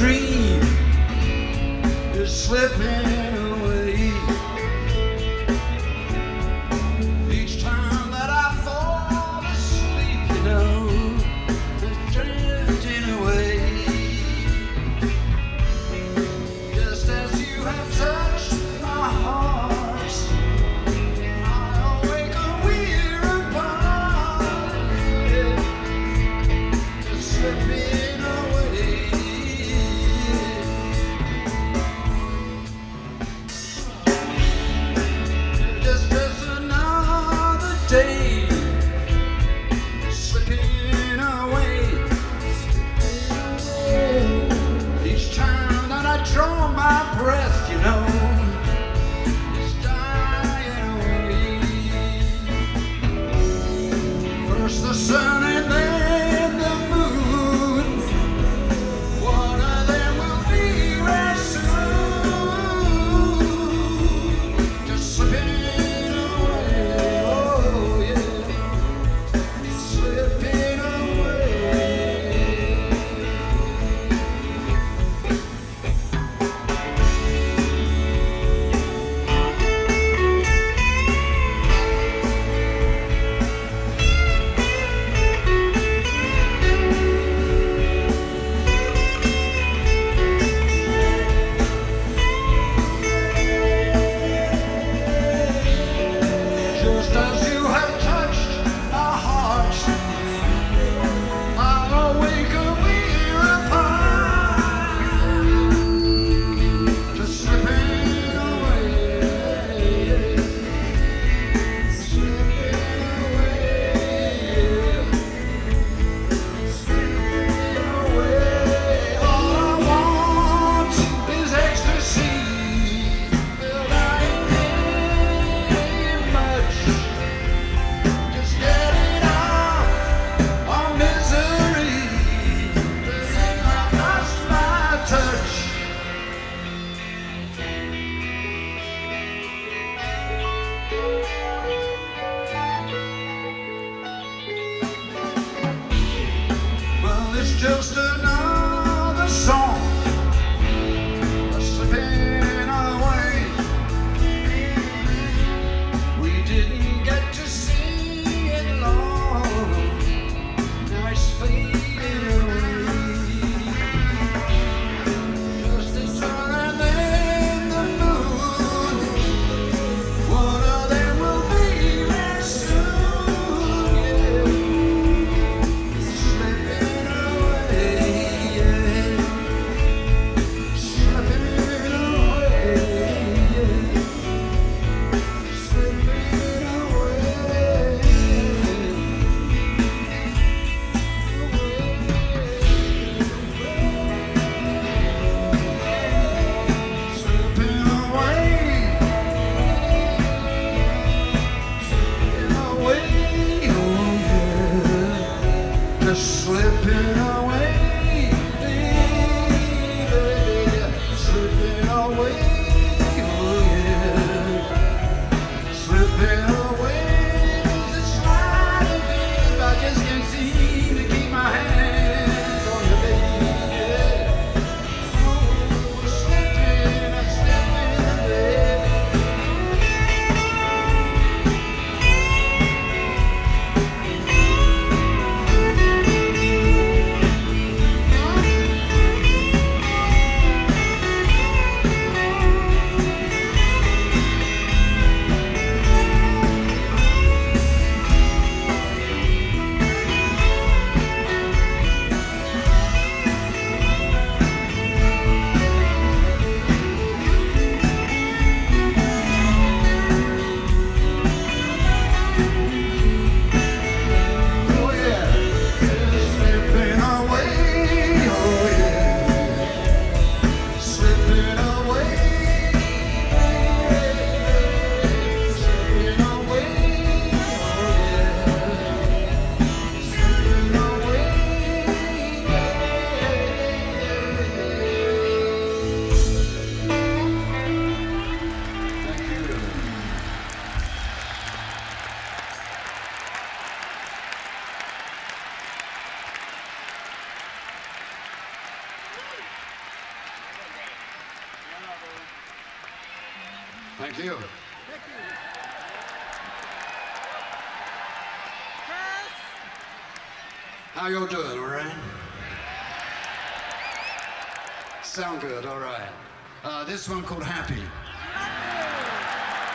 dream is slipping away. Each time that I fall asleep, you know, it's drifting away. Just as you have touched day. just another. slipping away. Thank you. How y'all doing, all right? Sound good, all right. Uh, this one called Happy.